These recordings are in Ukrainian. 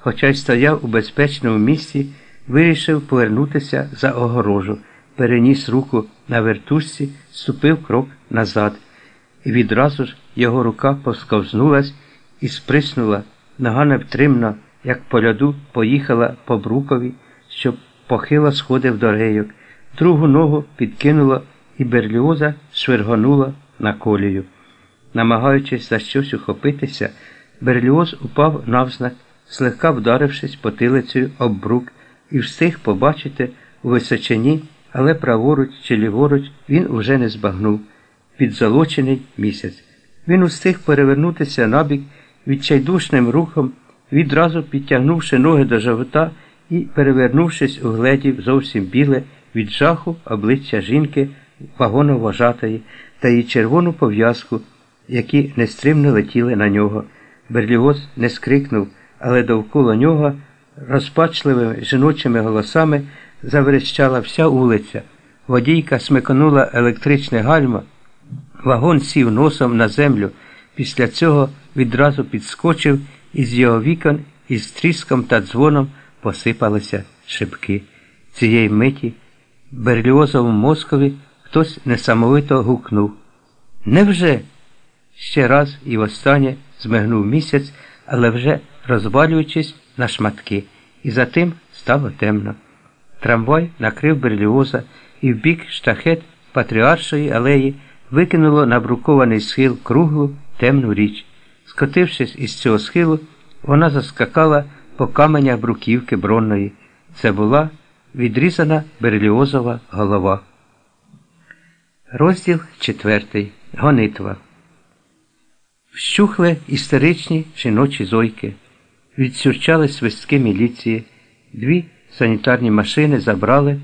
хоча й стояв у безпечному місці, вирішив повернутися за огорожу, переніс руку на вертушці, ступив крок назад, і відразу ж його рука посковзнулась і сприснула, нога невтримно, як по льоду, поїхала по брукові, що похило сходив до рейок, другу ногу підкинула і берліоза швиргонула на колію. Намагаючись за щось ухопитися, берліоз упав навзнак, злегка вдарившись потилицею об брук, і встиг побачити у височині, але праворуч чи ліворуч він уже не збагнув. Підзолочений місяць. Він устиг перевернутися набік відчайдушним рухом, відразу підтягнувши ноги до живота і, перевернувшись, угледів зовсім біле від жаху обличчя жінки, вагоновожатої та її червону пов'язку, які нестримно летіли на нього. Берліоз не скрикнув, але довкола нього розпачливими жіночими голосами заверещала вся вулиця. Водійка смиконула електричне гальмо, вагон сів носом на землю. Після цього відразу підскочив і з його вікон із тріском та дзвоном посипалися шибки. Цієї миті Берліозовому мозкові хтось несамовито гукнув. Невже? Ще раз і востаннє змигнув місяць, але вже розвалюючись на шматки, і за тим стало темно. Трамвай накрив Берліоза і в бік штахет Патріаршої алеї викинуло на брукований схил круглу темну річ. Скотившись із цього схилу, вона заскакала по каменях бруківки бронної. Це була відрізана берліозова голова. Розділ четвертий. Гонитва. Вщухли істеричні жіночі зойки. Відсюрчали свистки міліції. Дві санітарні машини забрали,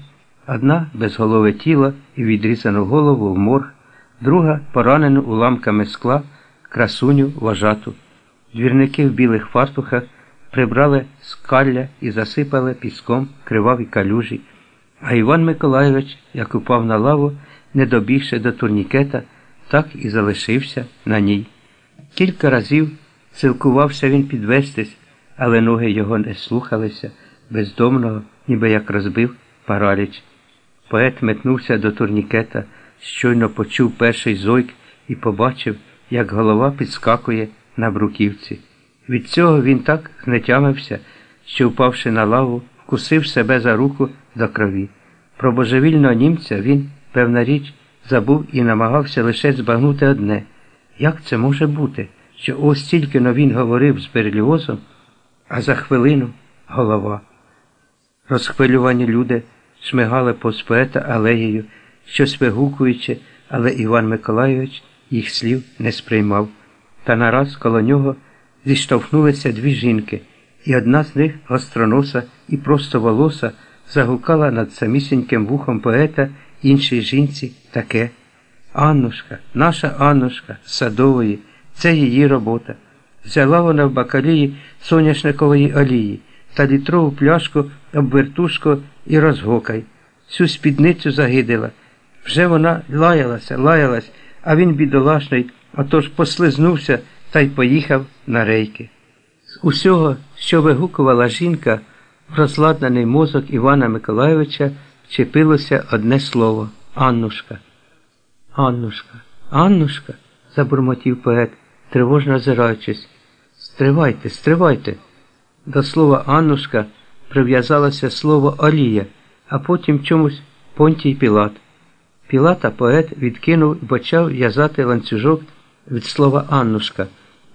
одна безголове тіло і відрізану голову в морг, друга поранену уламками скла, красуню вожату. Двірники в білих фартухах прибрали скалля і засипали піском криваві калюжі, а Іван Миколайович, як упав на лаву, не добігши до турнікета, так і залишився на ній. Кілька разів силкувався він підвестись, але ноги його не слухалися, бездомного, ніби як розбив параліч. Поет метнувся до турнікета, щойно почув перший зойк і побачив, як голова підскакує на бруківці. Від цього він так знетямився, що, впавши на лаву, вкусив себе за руку до крові. Про божевільного німця він, певна річ, забув і намагався лише збагнути одне. Як це може бути, що ось тільки но він говорив з Берліозом, а за хвилину голова. Розхвилювані люди шмигали повз поета алеєю, щось вигукуючи, але Іван Миколайович їх слів не сприймав. Та нараз коло нього зіштовхнулися дві жінки, і одна з них, гостроноса і просто волоса, загукала над самісіньким вухом поета іншій жінці таке. Аннушка, наша Аннушка садової, це її робота. Взяла вона в бакалії соняшникової олії та літрову пляшку об вертушку і розгокай. Всю спідницю загидила. Вже вона лаялася, лаялась, а він, бідолашний, отож послизнувся та й поїхав на рейки. З усього, що вигукувала жінка, в розладнаний мозок Івана Миколайовича вчепилося одне слово Аннушка. Аннушка, Аннушка, забурмотів поет, тривожно озираючись. Стривайте, стривайте. До слова Аннушка прив'язалося слово Олія, а потім чомусь Понтій Пілат. Пілата поет відкинув і почав в'язати ланцюжок від слова Аннушка.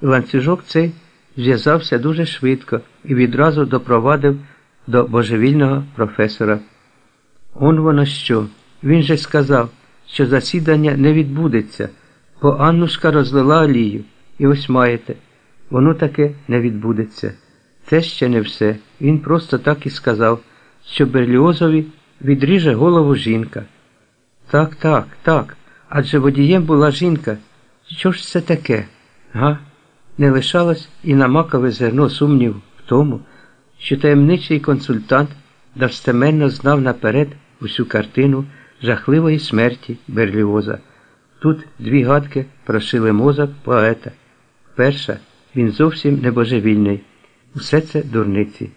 І ланцюжок цей зв'язався дуже швидко і відразу допровадив до божевільного професора. Он воно що? Він же сказав, що засідання не відбудеться, бо Аннушка розлила олію, і ось маєте, воно таке не відбудеться. Це ще не все. Він просто так і сказав, що Берліозові відріже голову жінка. Так, так, так. Адже водієм була жінка. Що ж це таке? Га? Не лишалось і на макове зерно сумнів в тому, що таємничий консультант достеменно знав наперед усю картину жахливої смерті Берліоза. Тут дві гадки прошили мозок поета. Перша, він зовсім не божевільний. Усе це дурниці.